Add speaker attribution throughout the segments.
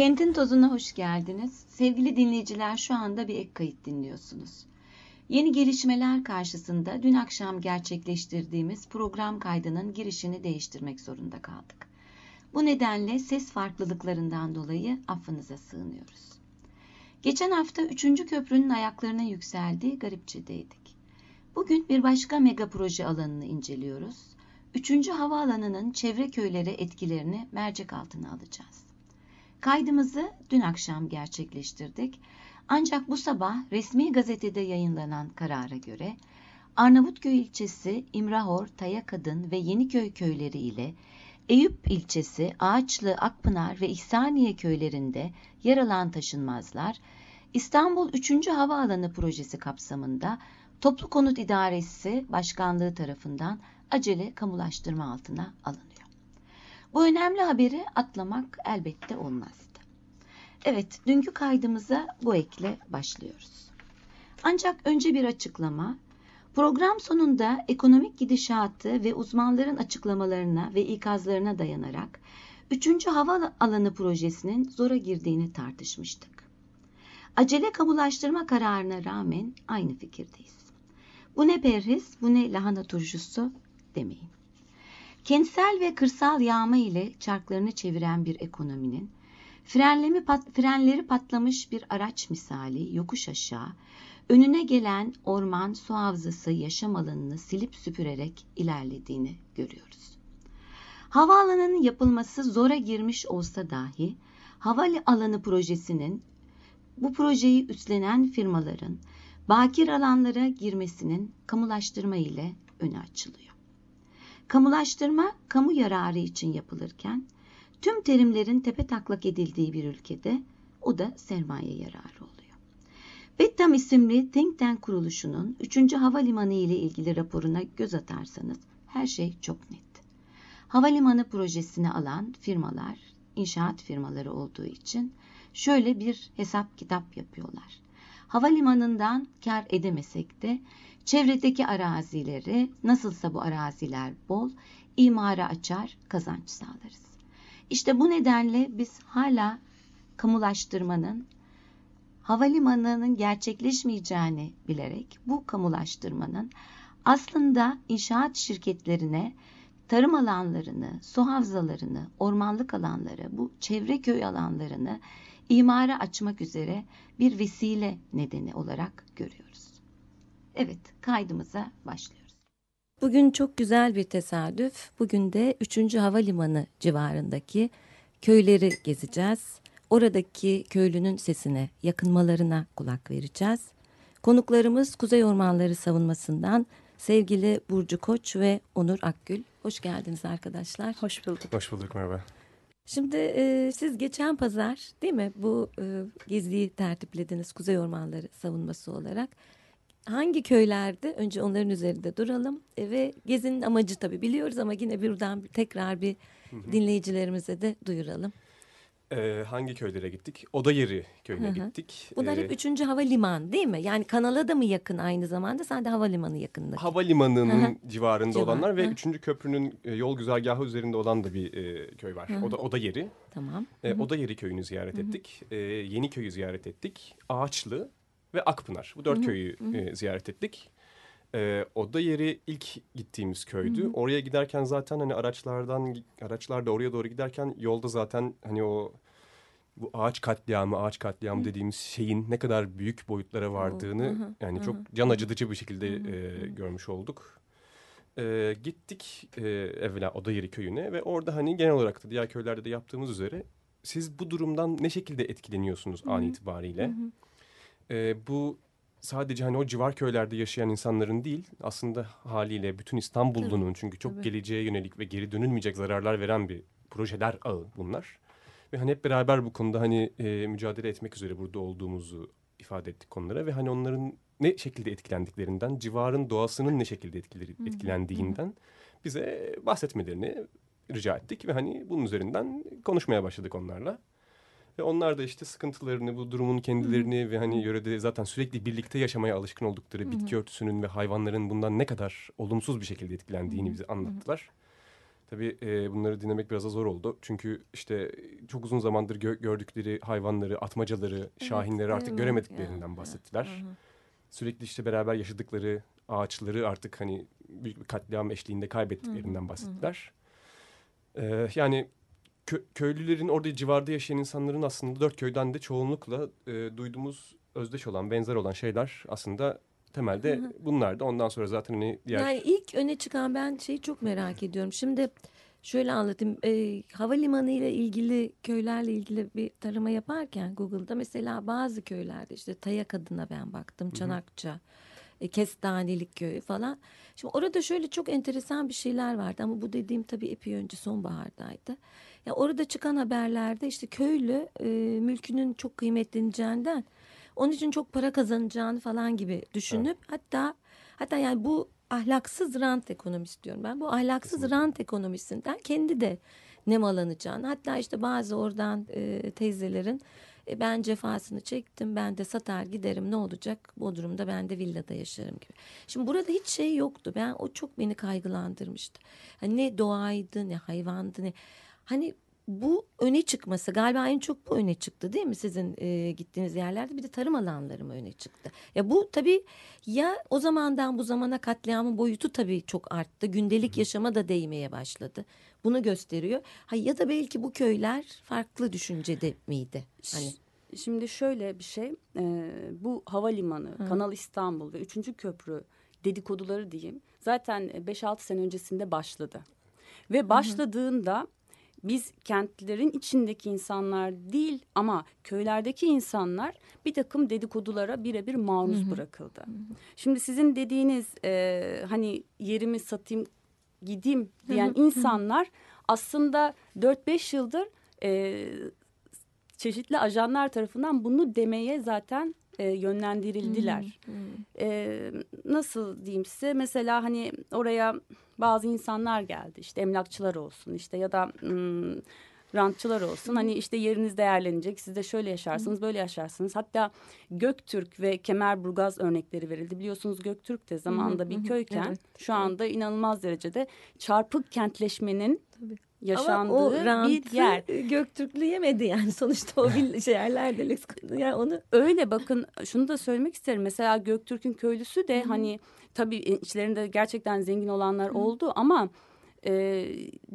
Speaker 1: Kentin tozuna hoş geldiniz. Sevgili dinleyiciler şu anda bir ek kayıt dinliyorsunuz. Yeni gelişmeler karşısında dün akşam gerçekleştirdiğimiz program kaydının girişini değiştirmek zorunda kaldık. Bu nedenle ses farklılıklarından dolayı affınıza sığınıyoruz. Geçen hafta 3. köprünün ayaklarına yükseldiği Garipçe'deydik. Bugün bir başka mega proje alanını inceliyoruz. 3. havaalanının çevre köylere etkilerini mercek altına alacağız. Kaydımızı dün akşam gerçekleştirdik. Ancak bu sabah resmi gazetede yayınlanan karara göre Arnavutköy ilçesi İmrahor, Tayakadın ve Yeniköy köyleri ile Eyüp ilçesi Ağaçlı, Akpınar ve İhsaniye köylerinde yer alan taşınmazlar İstanbul 3. Havaalanı projesi kapsamında Toplu Konut İdaresi Başkanlığı tarafından acele kamulaştırma altına alınıyor. Bu önemli haberi atlamak elbette olmazdı. Evet, dünkü kaydımıza bu ekle başlıyoruz. Ancak önce bir açıklama. Program sonunda ekonomik gidişatı ve uzmanların açıklamalarına ve ikazlarına dayanarak 3. Hava Alanı projesinin zora girdiğini tartışmıştık. Acele kamulaştırma kararına rağmen aynı fikirdeyiz. Bu ne perhiz, bu ne lahana turşusu demeyin. Kentsel ve kırsal yağma ile çarklarını çeviren bir ekonominin frenlemi pat, frenleri patlamış bir araç misali yokuş aşağı önüne gelen orman, su havzası, yaşam alanını silip süpürerek ilerlediğini görüyoruz. Havaalanının yapılması zora girmiş olsa dahi havaalanı projesinin bu projeyi üstlenen firmaların bakir alanlara girmesinin kamulaştırma ile önü açılıyor. Kamulaştırma kamu yararı için yapılırken tüm terimlerin tepe taklak edildiği bir ülkede o da sermaye yararı oluyor. Bettam isimli Think Tank kuruluşunun 3. Havalimanı ile ilgili raporuna göz atarsanız her şey çok net. Havalimanı projesini alan firmalar, inşaat firmaları olduğu için şöyle bir hesap kitap yapıyorlar. Havalimanından kar edemesek de çevredeki arazileri nasılsa bu araziler bol, imara açar, kazanç sağlarız. İşte bu nedenle biz hala kamulaştırmanın havalimanının gerçekleşmeyeceğini bilerek bu kamulaştırmanın aslında inşaat şirketlerine tarım alanlarını, su havzalarını, ormanlık alanları, bu çevre köy alanlarını imara açmak üzere bir vesile nedeni olarak görüyoruz. Evet, kaydımıza başlıyoruz.
Speaker 2: Bugün çok güzel bir tesadüf. Bugün de 3. Havalimanı civarındaki köyleri gezeceğiz. Oradaki köylünün sesine, yakınmalarına kulak vereceğiz. Konuklarımız Kuzey Ormanları Savunması'ndan sevgili Burcu Koç ve Onur Akgül. Hoş geldiniz arkadaşlar.
Speaker 3: Hoş bulduk.
Speaker 4: Hoş bulduk merhaba.
Speaker 2: Şimdi e, siz geçen pazar değil mi bu e, geziyi tertiplediniz Kuzey Ormanları Savunması olarak. Hangi köylerde önce onların üzerinde duralım e, ve gezinin amacı tabii biliyoruz ama yine buradan tekrar bir dinleyicilerimize de duyuralım.
Speaker 4: Ee, hangi köylere gittik? Oda yeri köyüne
Speaker 2: Hı hı.
Speaker 4: gittik.
Speaker 2: Bunlar
Speaker 4: Ee,
Speaker 2: hep üçüncü havaliman değil mi? Yani kanala da mı yakın aynı zamanda? Sen de havalimanı yakınındaki.
Speaker 4: Havalimanının
Speaker 2: Hı hı.
Speaker 4: civarında
Speaker 2: Civar,
Speaker 4: olanlar ve
Speaker 2: hı.
Speaker 4: 3. köprünün e, yol güzergahı üzerinde olan da bir e, köy var.
Speaker 2: Hı hı.
Speaker 4: Oda, oda yeri.
Speaker 2: Tamam.
Speaker 4: E, oda yeri köyünü ziyaret ettik. E, Yeni köyü ziyaret ettik. Ağaçlı ve Akpınar. Bu dört köyü e, ziyaret ettik. E, oda yeri ilk gittiğimiz köydü. Oraya giderken zaten hani araçlardan araçlar da oraya doğru giderken yolda zaten hani o bu ağaç katliamı, ağaç katliamı dediğimiz şeyin ne kadar büyük boyutlara vardığını
Speaker 2: hı hı,
Speaker 4: yani
Speaker 2: hı
Speaker 4: çok
Speaker 2: hı.
Speaker 4: can acıtıcı bir şekilde e, görmüş olduk. E, gittik e, evvela Odayeri köyüne ve orada hani genel olarak da diğer köylerde de yaptığımız üzere siz bu durumdan ne şekilde etkileniyorsunuz an itibariyle? E, bu sadece hani o civar köylerde yaşayan insanların değil aslında haliyle bütün İstanbullu'nun çünkü çok
Speaker 2: tabii.
Speaker 4: geleceğe yönelik ve geri dönülmeyecek zararlar veren bir projeler ağı bunlar. Ve hani hep beraber bu konuda hani e, mücadele etmek üzere burada olduğumuzu ifade ettik onlara ve hani onların ne şekilde etkilendiklerinden, civarın doğasının ne şekilde etkileri, etkilendiğinden bize bahsetmelerini rica ettik ve hani bunun üzerinden konuşmaya başladık onlarla. Ve onlar da işte sıkıntılarını, bu durumun kendilerini ve hani yörede zaten sürekli birlikte yaşamaya alışkın oldukları bitki örtüsünün ve hayvanların bundan ne kadar olumsuz bir şekilde etkilendiğini bize anlattılar. Tabii e, bunları dinlemek biraz da zor oldu. Çünkü işte çok uzun zamandır gö- gördükleri hayvanları, atmacaları, şahinleri artık göremediklerinden
Speaker 2: Ya,
Speaker 4: bahsettiler.
Speaker 2: Hı hı.
Speaker 4: Sürekli işte beraber yaşadıkları ağaçları artık hani büyük bir katliam eşliğinde kaybettiklerinden bahsettiler. Ee, yani kö- köylülerin orada civarda yaşayan insanların aslında dört köyden de çoğunlukla e, duyduğumuz özdeş olan, benzer olan şeyler aslında temelde bunlar da. Ondan sonra zaten hani diğer...
Speaker 2: Yani ilk öne çıkan ben şeyi çok merak ediyorum. Şimdi şöyle anlatayım. E, havalimanı ile ilgili köylerle ilgili bir tarama yaparken Google'da mesela bazı köylerde işte Tayak adına ben baktım. Çanakça, e, Kestanelik köyü falan. Şimdi orada şöyle çok enteresan bir şeyler vardı ama bu dediğim tabii epey önce sonbahardaydı. Ya orada çıkan haberlerde işte köylü e, mülkünün çok kıymetleneceğinden onun için çok para kazanacağını falan gibi düşünüp hatta hatta yani bu ahlaksız rant ekonomisi diyorum ben. Bu ahlaksız rant ekonomisinden kendi de nemalanacağını hatta işte bazı oradan e, teyzelerin e, ben cefasını çektim ben de satar giderim ne olacak Bodrum'da ben de villada yaşarım gibi. Şimdi burada hiç şey yoktu ben o çok beni kaygılandırmıştı. Hani ne doğaydı ne hayvandı ne hani bu öne çıkması galiba en çok bu öne çıktı değil mi sizin e, gittiğiniz yerlerde bir de tarım alanları mı öne çıktı? Ya bu tabii ya o zamandan bu zamana katliamın boyutu tabii çok arttı gündelik yaşama da değmeye başladı bunu gösteriyor. Ha, ya da belki bu köyler farklı düşüncede miydi? Hani
Speaker 3: Şimdi şöyle bir şey, e, bu havalimanı, Kanal İstanbul ve 3. köprü dedikoduları diyeyim. Zaten 5-6 sene öncesinde başladı. Ve başladığında biz kentlerin içindeki insanlar değil ama köylerdeki insanlar bir takım dedikodulara birebir maruz bırakıldı. Şimdi sizin dediğiniz e, hani yerimi satayım gideyim diyen insanlar aslında 4-5 yıldır e, çeşitli ajanlar tarafından bunu demeye zaten e, yönlendirildiler. E, nasıl diyeyim size? Mesela hani oraya bazı insanlar geldi. İşte emlakçılar olsun işte ya da hmm, rantçılar olsun. Hani işte yeriniz değerlenecek siz de şöyle yaşarsınız böyle yaşarsınız. Hatta Göktürk ve Kemerburgaz örnekleri verildi. Biliyorsunuz Göktürk de zamanında bir köyken
Speaker 2: evet.
Speaker 3: şu anda inanılmaz derecede çarpık kentleşmenin
Speaker 2: Ama
Speaker 3: yaşandığı
Speaker 2: o
Speaker 3: bir
Speaker 2: rantı
Speaker 3: yer.
Speaker 2: Göktürklü yemedi yani sonuçta o yerlerde lüks- yani onu
Speaker 3: Öyle bakın şunu da söylemek isterim. Mesela Göktürk'ün köylüsü de hani tabii içlerinde gerçekten zengin olanlar oldu ama e,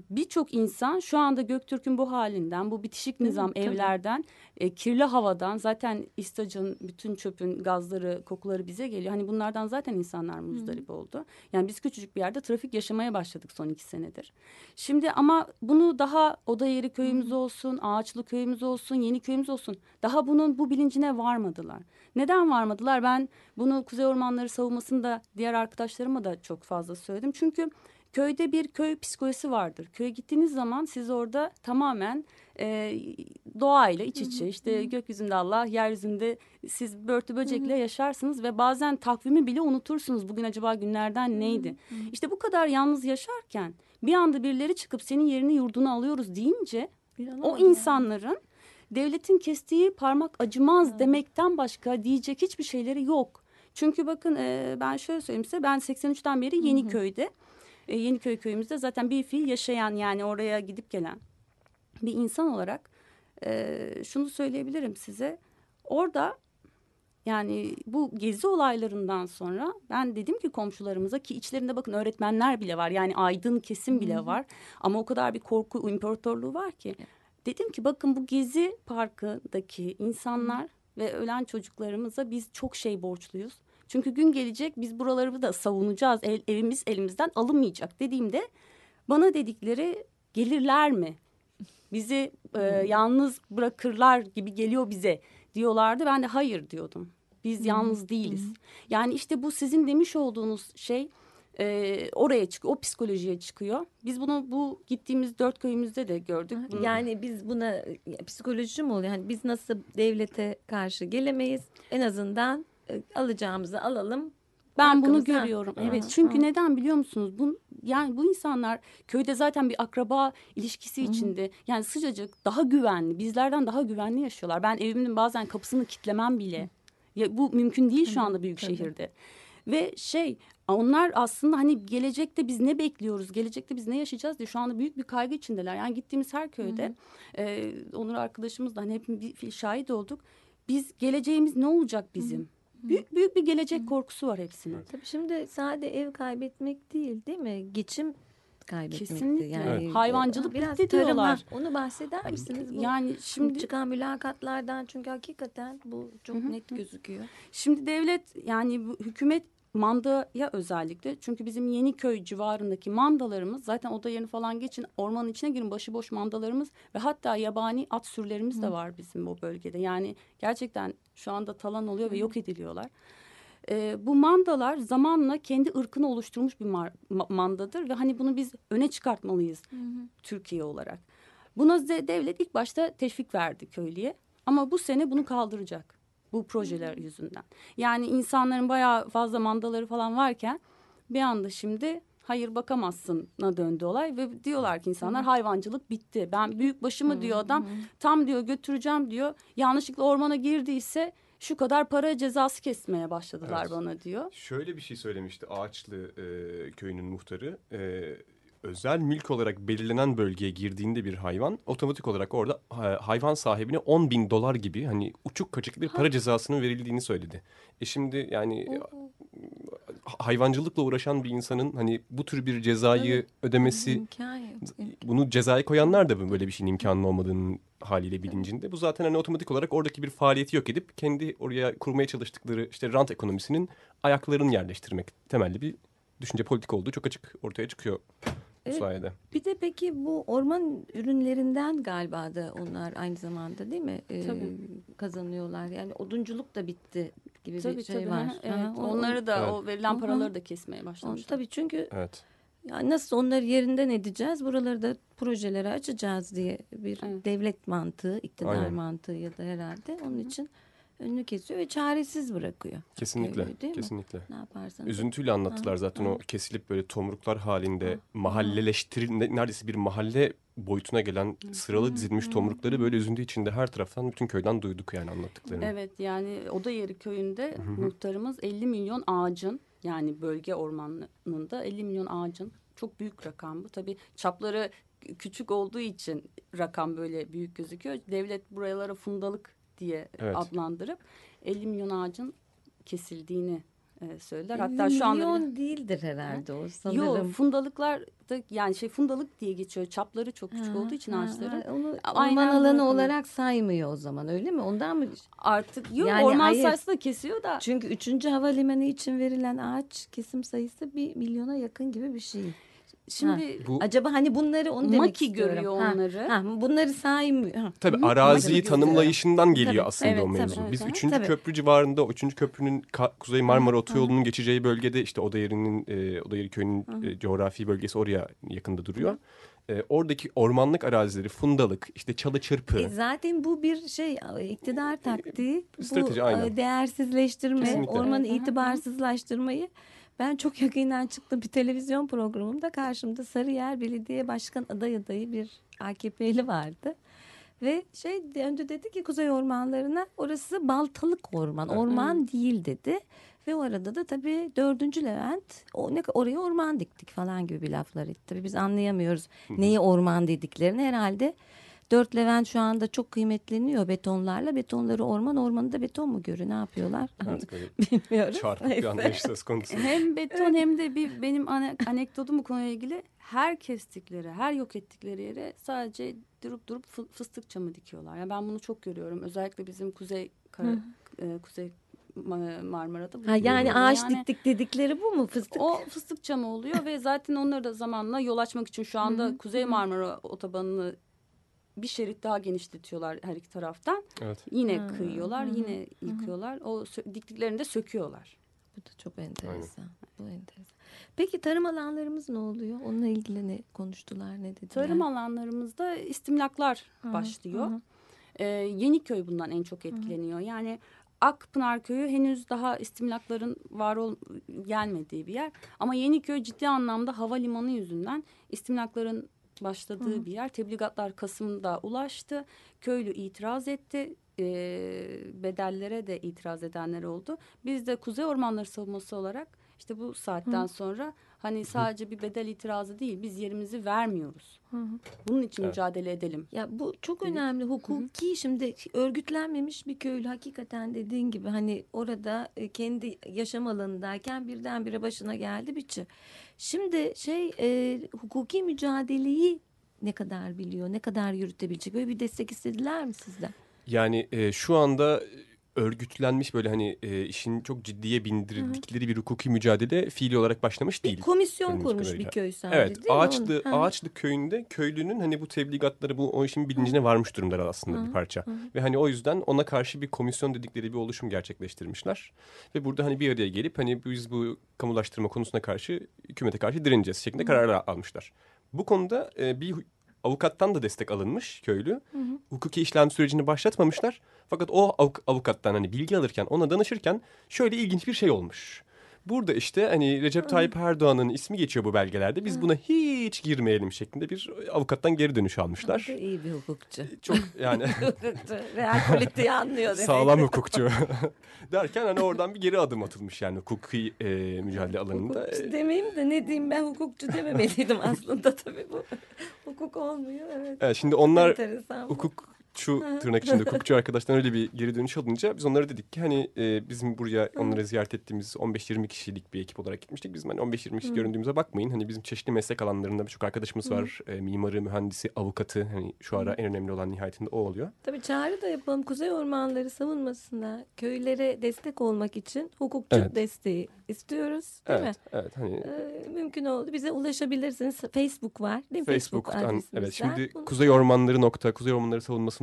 Speaker 3: birçok insan şu anda Göktürk'ün bu halinden, bu bitişik nizam
Speaker 2: tabii.
Speaker 3: evlerden, e, kirli havadan zaten İstac'ın bütün çöpün gazları, kokuları bize geliyor. Hani bunlardan zaten insanlar muzdarip oldu. Yani biz küçücük bir yerde trafik yaşamaya başladık son iki senedir. Şimdi ama bunu daha oda yeri köyümüz olsun, ağaçlı köyümüz olsun, yeni köyümüz olsun. Daha bunun bu bilincine varmadılar. Neden varmadılar? Ben bunu Kuzey Ormanları savunmasında diğer arkadaşlarıma da çok fazla söyledim. Çünkü köyde bir köy psikolojisi vardır. Köye gittiğiniz zaman siz orada tamamen e, doğayla iç içe işte gökyüzünde Allah, yeryüzünde siz börtü böcekle yaşarsınız ve bazen takvimi bile unutursunuz. Bugün acaba günlerden neydi? İşte bu kadar yalnız yaşarken bir anda birileri çıkıp senin yerini yurdunu alıyoruz deyince o insanların devletin kestiği parmak acımaz demekten başka diyecek hiçbir şeyleri yok. Çünkü bakın e, ben şöyle söyleyeyim size ben 83'ten beri Yeniköy'de e, Yeniköy köyümüzde zaten bir fiil yaşayan yani oraya gidip gelen bir insan olarak e, şunu söyleyebilirim size. Orada yani bu gezi olaylarından sonra ben dedim ki komşularımıza ki içlerinde bakın öğretmenler bile var. Yani aydın kesim bile var. Ama o kadar bir korku imparatorluğu var ki. Dedim ki bakın bu gezi parkındaki insanlar ve ölen çocuklarımıza biz çok şey borçluyuz. Çünkü gün gelecek biz buraları da savunacağız. El, evimiz elimizden alınmayacak dediğimde bana dedikleri gelirler mi? Bizi e, yalnız bırakırlar gibi geliyor bize diyorlardı. Ben de hayır diyordum. Biz yalnız değiliz. Yani işte bu sizin demiş olduğunuz şey e, oraya çıkıyor. O psikolojiye çıkıyor. Biz bunu bu gittiğimiz dört köyümüzde de gördük. Bunu-
Speaker 2: Yani biz buna psikoloji mi oluyor? Yani biz nasıl devlete karşı gelemeyiz? En azından alacağımızı alalım.
Speaker 3: Ben bunu görüyorum. Evet.
Speaker 2: ha.
Speaker 3: Çünkü neden biliyor musunuz? Bu yani bu insanlar köyde zaten bir akraba ilişkisi içinde. Yani sıcacık, daha güvenli, bizlerden daha güvenli yaşıyorlar. Ben evimin bazen kapısını kitlemem bile. Ya bu mümkün değil şu anda büyük şehirde. Ve şey onlar aslında hani gelecekte biz ne bekliyoruz, gelecekte biz ne yaşayacağız diye şu anda büyük bir kaygı içindeler. Yani gittiğimiz her köyde e, Onur arkadaşımız da hani hep bir şahit olduk. Biz geleceğimiz ne olacak bizim? Büyük büyük bir gelecek korkusu var hepsinin.
Speaker 2: Tabii şimdi sade ev kaybetmek değil değil mi? Geçim kaybetmekti.
Speaker 3: Kesinlikle.
Speaker 2: Yani
Speaker 4: Evet.
Speaker 3: Hayvancılık
Speaker 2: biraz
Speaker 3: bitti
Speaker 2: tarıma,
Speaker 3: diyorlar.
Speaker 2: Onu bahseder misiniz? Bu
Speaker 3: Yani
Speaker 2: şimdi
Speaker 3: şimdi
Speaker 2: çıkan mülakatlardan çünkü hakikaten bu çok net gözüküyor.
Speaker 3: Şimdi devlet yani bu hükümet mandaya özellikle çünkü bizim Yeniköy civarındaki mandalarımız zaten oda yerini falan geçin ormanın içine girin başıboş mandalarımız ve hatta yabani at sürülerimiz de var bizim o bölgede. Yani gerçekten şu anda talan oluyor ve yok ediliyorlar. Ee, bu mandalar zamanla kendi ırkını oluşturmuş bir ma- mandadır ve hani bunu biz öne çıkartmalıyız Türkiye olarak. Buna devlet ilk başta teşvik verdi köylüye ama bu sene bunu kaldıracak bu projeler yüzünden. Yani insanların bayağı fazla mandaları falan varken bir anda şimdi hayır bakamazsın'a döndü olay ve diyorlar ki insanlar hayvancılık bitti. Ben büyük başımı diyor adam tam diyor götüreceğim diyor. Yanlışlıkla ormana girdiyse şu kadar para cezası kesmeye başladılar
Speaker 4: Evet.
Speaker 3: bana diyor.
Speaker 4: Şöyle bir şey söylemişti Ağaçlı e, köyünün muhtarı. E, özel mülk olarak belirlenen bölgeye girdiğinde bir hayvan otomatik olarak orada hayvan sahibine 10 bin dolar gibi hani uçuk kaçık bir para cezasının verildiğini söyledi. E şimdi yani ha- hayvancılıkla uğraşan bir insanın hani bu tür bir cezayı ödemesi
Speaker 2: İmkan yok.
Speaker 4: bunu cezaya koyanlar da böyle bir şeyin imkanının olmadığının haliyle bilincinde. Bu zaten hani otomatik olarak oradaki bir faaliyeti yok edip kendi oraya kurmaya çalıştıkları işte rant ekonomisinin ayaklarını yerleştirmek temelli bir düşünce politik olduğu çok açık ortaya çıkıyor bu
Speaker 2: Evet.
Speaker 4: sayede.
Speaker 2: Bir de peki bu orman ürünlerinden galiba da onlar aynı zamanda değil mi Ee,
Speaker 3: Tabii.
Speaker 2: kazanıyorlar? Yani odunculuk da bitti gibi
Speaker 3: Tabii
Speaker 2: bir şey
Speaker 3: tabii.
Speaker 2: var.
Speaker 3: ha, Evet.
Speaker 2: Aha,
Speaker 3: Onları da
Speaker 4: Evet.
Speaker 3: o verilen
Speaker 2: Hı hı.
Speaker 3: paraları da kesmeye başlamışlar.
Speaker 2: tabii çünkü
Speaker 4: Evet.
Speaker 2: ya nasıl onları yerinden edeceğiz, buraları da projelere açacağız diye bir
Speaker 3: Evet.
Speaker 2: devlet mantığı, iktidar
Speaker 4: Aynen.
Speaker 2: mantığı ya da herhalde onun için önünü kesiyor ve çaresiz bırakıyor.
Speaker 4: Kesinlikle.
Speaker 2: Öyle değil mi?
Speaker 4: kesinlikle.
Speaker 2: Ne yaparsan.
Speaker 4: Üzüntüyle anlattılar zaten o kesilip böyle tomruklar halinde mahalleleştiril ne- neredeyse bir mahalle boyutuna gelen sıralı dizilmiş tomrukları böyle üzüntü içinde her taraftan bütün köyden duyduk yani anlattıklarını.
Speaker 3: Evet yani Oda Yeri köyünde muhtarımız 50 milyon ağacın yani bölge ormanında 50 milyon ağacın çok büyük rakam bu. Tabii çapları küçük olduğu için rakam böyle büyük gözüküyor. Devlet buralara fundalık diye
Speaker 4: Evet.
Speaker 3: adlandırıp 50 milyon ağacın kesildiğini e, söylediler.
Speaker 2: 50
Speaker 3: Hatta şu anda
Speaker 2: milyon değildir herhalde o sanırım.
Speaker 3: Yok fundalıklar da yani şey fundalık diye geçiyor. Çapları çok küçük
Speaker 2: Ha,
Speaker 3: olduğu için
Speaker 2: ha,
Speaker 3: ağaçların.
Speaker 2: ha, Onu orman alanı
Speaker 3: bırakılıyor.
Speaker 2: olarak saymıyor o zaman öyle mi? Ondan mı?
Speaker 3: Artık yok
Speaker 2: Yani
Speaker 3: orman
Speaker 2: hayır.
Speaker 3: sayısı da kesiyor da.
Speaker 2: Çünkü 3. havalimanı için verilen ağaç kesim sayısı bir milyona yakın gibi bir şey.
Speaker 3: Şimdi
Speaker 4: Bu
Speaker 2: Acaba hani bunları onu demek
Speaker 3: Maki
Speaker 2: istiyorum.
Speaker 3: görüyor
Speaker 2: Ha,
Speaker 3: onları.
Speaker 2: Ha, bunları saymıyor. Ha.
Speaker 4: Tabii
Speaker 3: Hı hı.
Speaker 4: araziyi
Speaker 3: Tabii,
Speaker 4: tanımlayışından geliyor
Speaker 2: Tabii,
Speaker 4: aslında
Speaker 3: evet,
Speaker 4: o
Speaker 3: tabii,
Speaker 4: mevzu.
Speaker 3: evet,
Speaker 4: Biz
Speaker 3: evet.
Speaker 4: 3.
Speaker 2: Tabii.
Speaker 4: köprü civarında o 3. köprünün Kuzey Marmara Otoyolu'nun geçeceği bölgede işte Odayeri'nin e, Odayeri köyünün e, coğrafi bölgesi oraya yakında duruyor. E, oradaki ormanlık arazileri, fundalık, işte çalı çırpı.
Speaker 2: E zaten bu bir şey iktidar taktiği.
Speaker 4: strateji,
Speaker 2: bu
Speaker 4: aynen.
Speaker 2: e, değersizleştirme,
Speaker 4: Kesinlikle.
Speaker 2: ormanı itibarsızlaştırmayı ben çok yakından çıktım bir televizyon programımda karşımda Sarıyer Belediye Başkan aday adayı bir AKP'li vardı. Ve şey döndü dedi ki kuzey ormanlarına orası baltalık orman, orman değil dedi. Ve o arada da tabii dördüncü Levent o ne oraya orman diktik falan gibi bir laflar etti. Tabii biz anlayamıyoruz neyi orman dediklerini herhalde. Dört Levent şu anda çok kıymetleniyor betonlarla. Betonları orman, ormanı da beton mu görüyor? Ne yapıyorlar?
Speaker 4: Evet,
Speaker 2: Bilmiyorum.
Speaker 4: çarpık bir anlayış söz konusu.
Speaker 3: Hem beton hem de bir benim ane- anekdotum bu konuyla ilgili her kestikleri, her yok ettikleri yere sadece durup durup fı- fıstık çamı dikiyorlar. Yani ben bunu çok görüyorum. Özellikle bizim kuzey Kara- e, kuzey Ma- Marmara'da. bu
Speaker 2: Ha, yani
Speaker 3: görüyorum.
Speaker 2: ağaç
Speaker 3: Yani
Speaker 2: diktik dedikleri bu mu? Fıstık.
Speaker 3: O fıstık çamı oluyor ve zaten onları da zamanla yol açmak için şu anda Kuzey Marmara otobanını bir şerit daha genişletiyorlar her iki taraftan.
Speaker 4: Evet.
Speaker 3: Yine
Speaker 2: Ha,
Speaker 3: kıyıyorlar,
Speaker 2: hı hı,
Speaker 3: yine yıkıyorlar. O sö- diktiklerini de söküyorlar.
Speaker 2: Bu da çok enteresan. Bu enteresan. Peki tarım alanlarımız ne oluyor? Onunla ilgili ne konuştular, ne dediler?
Speaker 3: Tarım alanlarımızda istimlaklar
Speaker 2: Hı hı,
Speaker 3: başlıyor.
Speaker 2: hı hı.
Speaker 3: Ee, Yeniköy bundan en çok etkileniyor. Yani Akpınar Köyü henüz daha istimlakların var ol gelmediği bir yer. Ama Yeniköy ciddi anlamda havalimanı yüzünden istimlakların başladığı bir yer. Tebligatlar Kasım'da ulaştı. Köylü itiraz etti. Ee, bedellere de itiraz edenler oldu. Biz de Kuzey Ormanları Savunması olarak işte bu saatten sonra hani sadece bir bedel itirazı değil biz yerimizi vermiyoruz.
Speaker 2: Hı hı.
Speaker 3: Bunun için
Speaker 4: Evet.
Speaker 3: mücadele edelim.
Speaker 2: Ya bu çok önemli hukuki şimdi örgütlenmemiş bir köylü hakikaten dediğin gibi hani orada e, kendi yaşam alanındayken birdenbire başına geldi biçi. Şimdi şey e, hukuki mücadeleyi ne kadar biliyor, ne kadar yürütebilecek böyle bir destek istediler mi sizden?
Speaker 4: Yani e, şu anda örgütlenmiş böyle hani e, işin çok ciddiye bindirdikleri bir hukuki mücadele fiili olarak başlamış
Speaker 2: Bir
Speaker 4: değil.
Speaker 2: komisyon
Speaker 4: Bildiğimiz
Speaker 2: kurmuş
Speaker 4: kadarıyla.
Speaker 2: bir köy sadece
Speaker 4: Evet,
Speaker 2: değil mi?
Speaker 4: Ağaçlı,
Speaker 2: Onun- Ha.
Speaker 4: Ağaçlı köyünde köylünün hani bu tebligatları bu o işin bilincine varmış durumdalar aslında bir parça. Ve hani o yüzden ona karşı bir komisyon dedikleri bir oluşum gerçekleştirmişler. Ve burada hani bir araya gelip hani biz bu kamulaştırma konusuna karşı hükümete karşı direneceğiz şeklinde kararlar almışlar. Bu konuda e, bir avukattan da destek alınmış köylü. Hukuki işlem sürecini başlatmamışlar. Fakat o avuk- avukattan hani bilgi alırken ona danışırken şöyle ilginç bir şey olmuş. Burada işte hani Recep Tayyip Erdoğan'ın ismi geçiyor bu belgelerde. Biz buna hiç girmeyelim şeklinde bir avukattan geri dönüş almışlar.
Speaker 2: da iyi bir hukukçu.
Speaker 4: Çok yani
Speaker 2: Hukukçu. Real politiği anlıyor demek.
Speaker 4: sağlam hukukçu derken hani oradan bir geri adım atılmış yani hukuki e, mücadele alanında.
Speaker 2: Hukukçu demeyeyim de ne diyeyim ben hukukçu dememeliydim aslında tabii bu. Hukuk olmuyor evet.
Speaker 4: Evet, şimdi onlar
Speaker 2: Enteresan bu.
Speaker 4: Hukukçu tırnak içinde hukukçu arkadaştan öyle bir geri dönüş alınca biz onlara dedik ki hani e, bizim buraya onları ziyaret ettiğimiz 15-20 kişilik bir ekip olarak gitmiştik. Bizim hani 15-20 kişi göründüğümüze bakmayın. Hani bizim çeşitli meslek alanlarında birçok arkadaşımız var. E, mimarı, mühendisi, avukatı. Hani şu ara en önemli olan nihayetinde o oluyor.
Speaker 2: Tabii çağrı da yapalım. Kuzey Ormanları savunmasında köylere destek olmak için hukukçu
Speaker 4: Evet.
Speaker 2: desteği istiyoruz değil mi?
Speaker 4: evet, evet hani
Speaker 2: Ee, mümkün oldu. Bize ulaşabilirsiniz. Facebook var değil mi?
Speaker 4: Facebook'tan
Speaker 2: adresimizden.
Speaker 4: evet şimdi
Speaker 2: Bunu-
Speaker 4: kuzey ormanları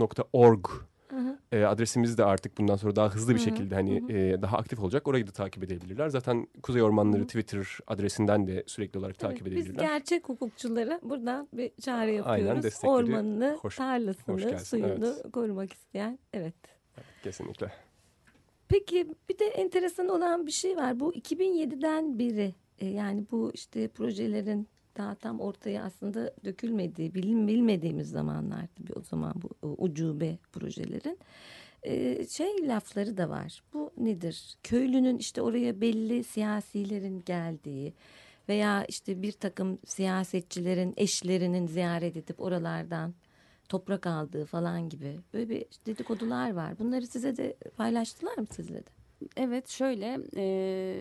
Speaker 4: nokta kuzey ormanları savunması nokta org
Speaker 2: Hı hı.
Speaker 4: e, adresimiz de artık bundan sonra daha hızlı bir şekilde hani e, daha aktif olacak. Orayı da takip edebilirler. Zaten Kuzey Ormanları Twitter adresinden de sürekli olarak takip
Speaker 2: Evet, biz
Speaker 4: edebilirler.
Speaker 2: gerçek hukukçulara buradan bir çağrı yapıyoruz.
Speaker 4: destekleri
Speaker 2: Ormanını,
Speaker 4: hoş-
Speaker 2: tarlasını,
Speaker 4: hoş gelsin,
Speaker 2: suyunu
Speaker 4: evet.
Speaker 2: korumak isteyen. Evet.
Speaker 4: Kesinlikle.
Speaker 2: Peki bir de enteresan olan bir şey var. Bu 2007'den beri e, yani bu işte projelerin daha tam ortaya aslında dökülmediği, bilin bilmediğimiz zamanlar tabii o zaman bu ucube projelerin e, şey lafları da var. Bu nedir? Köylünün işte oraya belli siyasilerin geldiği veya işte bir takım siyasetçilerin eşlerinin ziyaret edip oralardan toprak aldığı falan gibi böyle bir dedikodular var. Bunları size de paylaştılar mı sizle de?
Speaker 3: Evet şöyle e,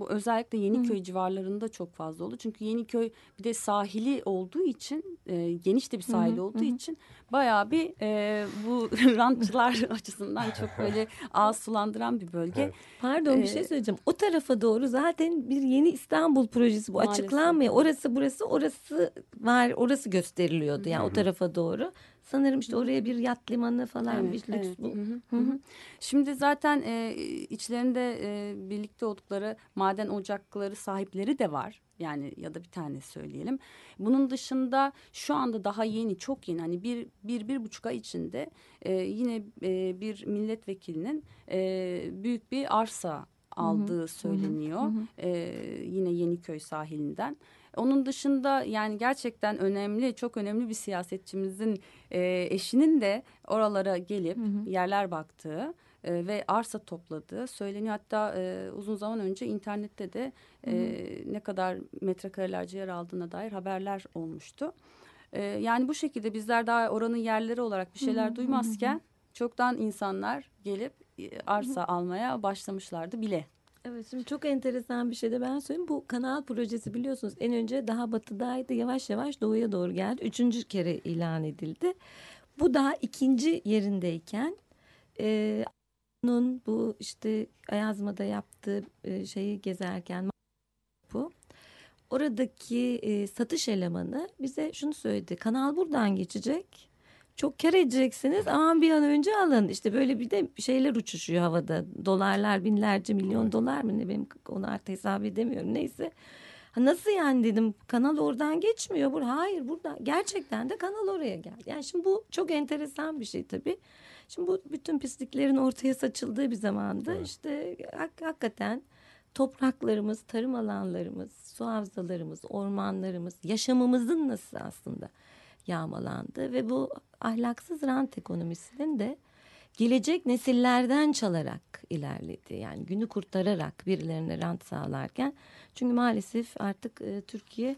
Speaker 3: bu özellikle Yeniköy civarlarında çok fazla oldu. Çünkü Yeniköy bir de sahili olduğu için e, geniş de bir sahil olduğu için bayağı bir e, bu rantçılar açısından çok böyle ağız sulandıran bir bölge.
Speaker 4: Evet.
Speaker 2: Pardon bir
Speaker 3: Ee,
Speaker 2: şey söyleyeceğim. O tarafa doğru zaten bir yeni İstanbul projesi bu
Speaker 3: Maalesef.
Speaker 2: açıklanmıyor. Orası burası orası var orası gösteriliyordu yani o tarafa doğru. Sanırım işte oraya bir yat limanı falan bir lüks
Speaker 3: evet.
Speaker 2: bu.
Speaker 3: Hı hı, hı hı. Şimdi zaten e, içlerinde e, birlikte oldukları maden ocakları sahipleri de var. Yani ya da bir tane söyleyelim. Bunun dışında şu anda daha yeni, çok yeni hani bir, bir, bir buçuk ay içinde e, yine e, bir milletvekilinin e, büyük bir arsa aldığı söyleniyor. E, yine Yeniköy sahilinden. Onun dışında yani gerçekten önemli, çok önemli bir siyasetçimizin e, eşinin de oralara gelip yerler baktığı e, ve arsa topladığı söyleniyor. Hatta e, uzun zaman önce internette de e, ne kadar metrekarelerce yer aldığına dair haberler olmuştu. E, yani bu şekilde bizler daha oranın yerleri olarak bir şeyler duymazken çoktan insanlar gelip e, arsa almaya başlamışlardı bile.
Speaker 2: Evet şimdi çok enteresan bir şey de ben söyleyeyim. Bu kanal projesi biliyorsunuz en önce daha batıdaydı yavaş yavaş doğuya doğru geldi. Üçüncü kere ilan edildi. Bu daha ikinci yerindeyken e, onun bu işte Ayazma'da yaptığı e, şeyi gezerken bu oradaki e, satış elemanı bize şunu söyledi. Kanal buradan geçecek. Çok kar edeceksiniz. Aman bir an önce alın. İşte böyle bir de şeyler uçuşuyor havada. Dolarlar binlerce milyon
Speaker 4: Evet.
Speaker 2: dolar mı ne benim onu artık hesap edemiyorum. Neyse. Ha nasıl yani dedim kanal oradan geçmiyor. Bur Hayır burada gerçekten de kanal oraya geldi. Yani şimdi bu çok enteresan bir şey tabii. Şimdi bu bütün pisliklerin ortaya saçıldığı bir zamanda
Speaker 4: Evet.
Speaker 2: işte hak- hakikaten topraklarımız, tarım alanlarımız, su havzalarımız, ormanlarımız, yaşamımızın nasıl aslında yağmalandı ve bu ahlaksız rant ekonomisinin de gelecek nesillerden çalarak ilerledi. Yani günü kurtararak birilerine rant sağlarken çünkü maalesef artık e, Türkiye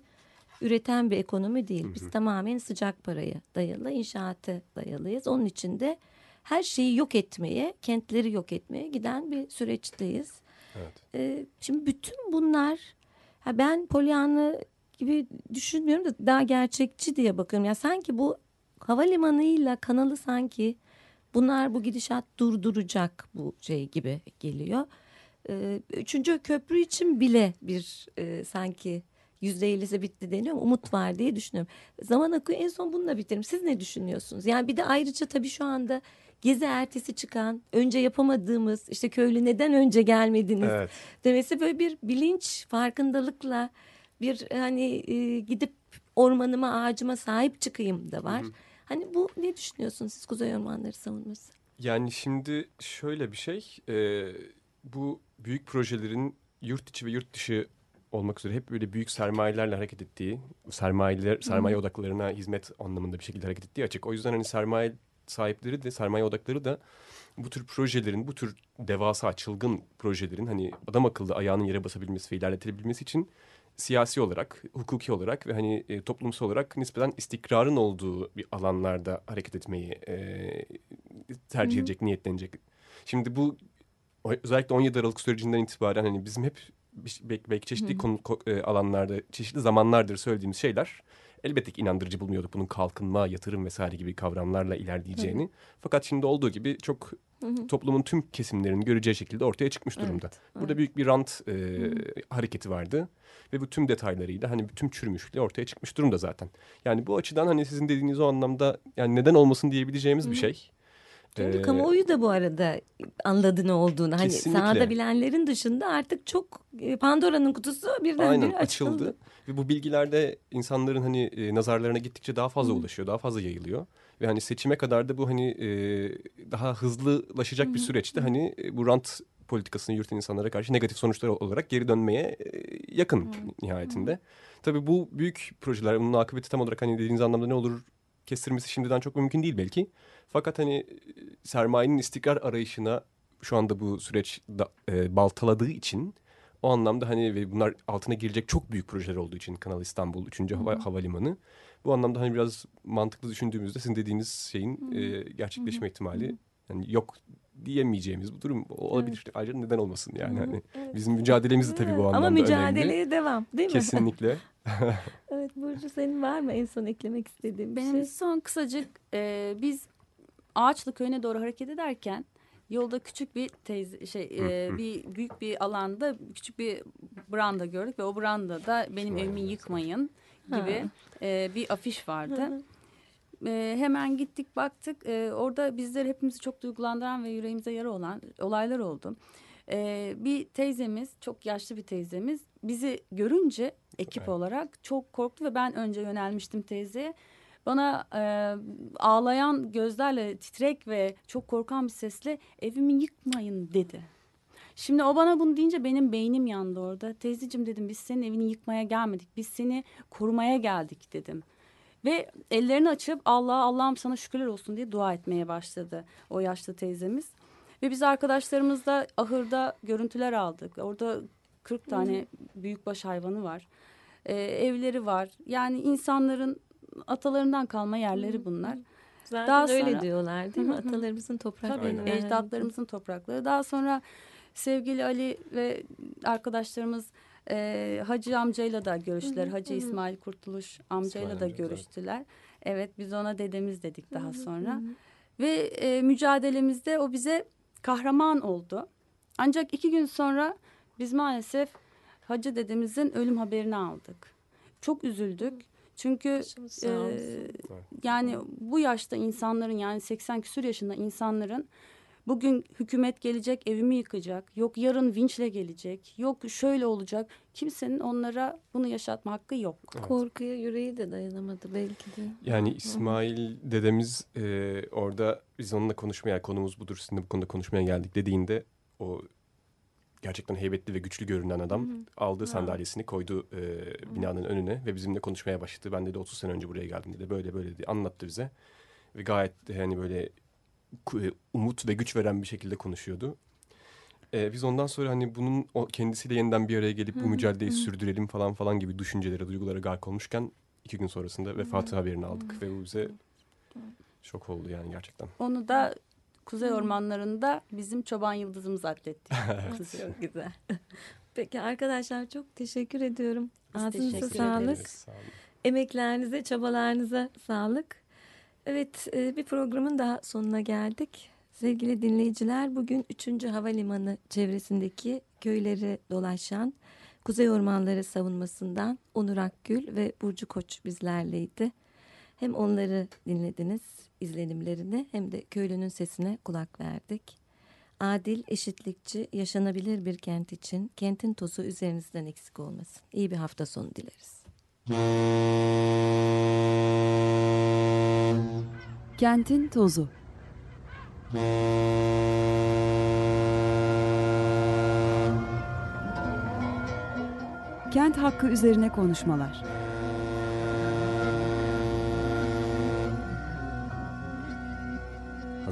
Speaker 2: üreten bir ekonomi değil. Biz tamamen sıcak paraya dayalı, inşaata dayalıyız. Onun için de her şeyi yok etmeye, kentleri yok etmeye giden bir süreçteyiz.
Speaker 4: Evet.
Speaker 2: Ee, şimdi bütün bunlar ha ben Pollyanna gibi düşünmüyorum da daha gerçekçi diye bakıyorum. Ya sanki bu havalimanıyla kanalı sanki bunlar bu gidişat durduracak bu şey gibi geliyor. Ee, üçüncü köprü için bile bir e, sanki yüzde ellisi bitti deniyor umut var diye düşünüyorum. Zaman akıyor en son bununla biterim. Siz ne düşünüyorsunuz? Yani bir de ayrıca tabii şu anda gezi ertesi çıkan önce yapamadığımız işte köylü neden önce gelmediniz
Speaker 4: Evet.
Speaker 2: demesi böyle bir bilinç farkındalıkla bir hani e, gidip ormanıma ağacıma sahip çıkayım da var. Hani bu ne düşünüyorsunuz siz Kuzey Ormanları savunması?
Speaker 4: Yani şimdi şöyle bir şey. e, bu büyük projelerin yurt içi ve yurt dışı olmak üzere hep böyle büyük sermayelerle hareket ettiği, sermayeler, sermaye odaklarına hizmet anlamında bir şekilde hareket ettiği açık. O yüzden hani sermaye sahipleri de, sermaye odakları da bu tür projelerin, bu tür devasa, çılgın projelerin hani adam akıllı ayağının yere basabilmesi ve ilerletilebilmesi için siyasi olarak, hukuki olarak ve hani e, toplumsal olarak nispeten istikrarın olduğu bir alanlarda hareket etmeyi e, tercih edecek, niyetlenecek. Şimdi bu özellikle 17 Aralık sürecinden itibaren hani bizim hep bir- belki, belki çeşitli konu, ko- e, alanlarda, çeşitli zamanlardır söylediğimiz şeyler elbette ki inandırıcı bulmuyorduk bunun kalkınma, yatırım vesaire gibi kavramlarla ilerleyeceğini. Fakat şimdi olduğu gibi çok toplumun tüm kesimlerinin göreceği şekilde ortaya çıkmış durumda. Burada büyük bir rant e, hareketi vardı ve bu tüm detaylarıyla hani tüm çürümüşlüğü ortaya çıkmış durumda zaten. Yani bu açıdan hani sizin dediğiniz o anlamda yani neden olmasın diyebileceğimiz bir şey.
Speaker 2: Çünkü
Speaker 4: Ee,
Speaker 2: kamuoyu da bu arada anladı ne olduğunu. Hani
Speaker 4: Kesinlikle.
Speaker 2: sahada bilenlerin dışında artık çok e, Pandora'nın kutusu birdenbire
Speaker 4: Aynen
Speaker 2: açıldı.
Speaker 4: açıldı. Ve bu bilgiler de insanların hani e, nazarlarına gittikçe daha fazla ulaşıyor, daha fazla yayılıyor. Ve hani seçime kadar da bu hani e, daha hızlılaşacak bir süreçte hani bu rant politikasını yürüten insanlara karşı negatif sonuçlar olarak geri dönmeye yakın nihayetinde. Tabii bu büyük projeler, bunun akıbeti tam olarak hani dediğiniz anlamda ne olur kestirmesi şimdiden çok mümkün değil belki. Fakat hani e, sermayenin istikrar arayışına şu anda bu süreç da, e, baltaladığı için o anlamda hani ve bunlar altına girecek çok büyük projeler olduğu için Kanal İstanbul 3. Hava, Havalimanı bu anlamda hani biraz mantıklı düşündüğümüzde sizin dediğiniz şeyin e, gerçekleşme ihtimali yani yok diyemeyeceğimiz bu durum olabilir. Ayrıca neden olmasın yani hani bizim mücadelemiz de tabii bu anlamda
Speaker 2: Ama
Speaker 4: önemli.
Speaker 2: mücadeleye devam değil mi?
Speaker 4: Kesinlikle.
Speaker 2: Evet Burcu senin var mı en son eklemek istediğin bir
Speaker 3: Benim
Speaker 2: şey?
Speaker 3: son kısacık e, biz Ağaçlı köyüne doğru hareket ederken yolda küçük bir teyze şey e, bir büyük bir alanda küçük bir branda gördük ve o brandada benim evimi yıkmayın gibi e, bir afiş vardı. E, hemen gittik baktık E, orada bizleri hepimizi çok duygulandıran ve yüreğimize yara olan olaylar oldu. E, bir teyzemiz çok yaşlı bir teyzemiz bizi görünce ekip
Speaker 4: Evet.
Speaker 3: olarak çok korktu ve ben önce yönelmiştim teyzeye. Bana e, ağlayan gözlerle titrek ve çok korkan bir sesle evimi yıkmayın dedi. Şimdi o bana bunu deyince benim beynim yandı orada. Teyzeciğim dedim biz senin evini yıkmaya gelmedik. Biz seni korumaya geldik dedim. Ve ellerini açıp Allah Allah'ım sana şükürler olsun diye dua etmeye başladı o yaşlı teyzemiz. Ve biz arkadaşlarımızla ahırda görüntüler aldık. Orada 40 tane büyükbaş hayvanı var. Ee, evleri var. Yani insanların atalarından kalma yerleri bunlar.
Speaker 2: Zaten
Speaker 3: Daha
Speaker 2: öyle
Speaker 3: sonra-
Speaker 2: diyorlar değil mi?
Speaker 3: Hı hı hı.
Speaker 2: Atalarımızın topraklarını.
Speaker 3: Tabii ecdatlarımızın toprakları. Daha sonra sevgili Ali ve arkadaşlarımız e, Hacı amcayla da görüştüler. Hacı İsmail Kurtuluş amcayla
Speaker 4: İsmail
Speaker 3: da
Speaker 4: amca, evet.
Speaker 3: görüştüler. Evet biz ona dedemiz dedik daha sonra. Ve e, mücadelemizde o bize kahraman oldu. Ancak iki gün sonra biz maalesef Hacı dedemizin ölüm haberini aldık. Çok üzüldük. Çünkü e, yani bu yaşta insanların yani 80 küsur yaşında insanların bugün hükümet gelecek evimi yıkacak. Yok yarın vinçle gelecek. Yok şöyle olacak. Kimsenin onlara bunu yaşatma hakkı yok.
Speaker 4: Evet.
Speaker 2: Korkuya yüreği de dayanamadı belki de.
Speaker 4: Yani İsmail dedemiz e, orada biz onunla konuşmaya konumuz budur sizinle bu konuda konuşmaya geldik dediğinde o gerçekten heybetli ve güçlü görünen adam aldı sandalyesini koydu e, binanın önüne ve bizimle konuşmaya başladı. Ben dedi 30 sene önce buraya geldim dedi. Böyle böyle dedi. Anlattı bize ve gayet hani böyle e, umut ve güç veren bir şekilde konuşuyordu. E, biz ondan sonra hani bunun o kendisiyle yeniden bir araya gelip bu mücadeleyi sürdürelim falan falan gibi düşüncelere, duygulara gark olmuşken iki gün sonrasında vefatı haberini aldık ve bu bize şok oldu yani gerçekten.
Speaker 3: Onu da Kuzey Ormanları'nda bizim çoban yıldızımız atletti.
Speaker 2: Çok güzel. Peki arkadaşlar çok teşekkür ediyorum. Ağzınıza
Speaker 3: teşekkür
Speaker 2: sağlık.
Speaker 3: ederiz.
Speaker 4: Sağ.
Speaker 2: Emeklerinize, çabalarınıza sağlık. Evet, e, bir programın daha sonuna geldik. Sevgili dinleyiciler, bugün 3. Havalimanı çevresindeki köyleri dolaşan Kuzey Ormanları savunmasından Onur Akgül ve Burcu Koç bizlerleydi. Hem onları dinlediniz, izlenimlerini hem de köylünün sesine kulak verdik. Adil, eşitlikçi, yaşanabilir bir kent için kentin tozu üzerinizden eksik olmasın. İyi bir hafta sonu dileriz.
Speaker 5: Kentin tozu. Kent hakkı üzerine konuşmalar.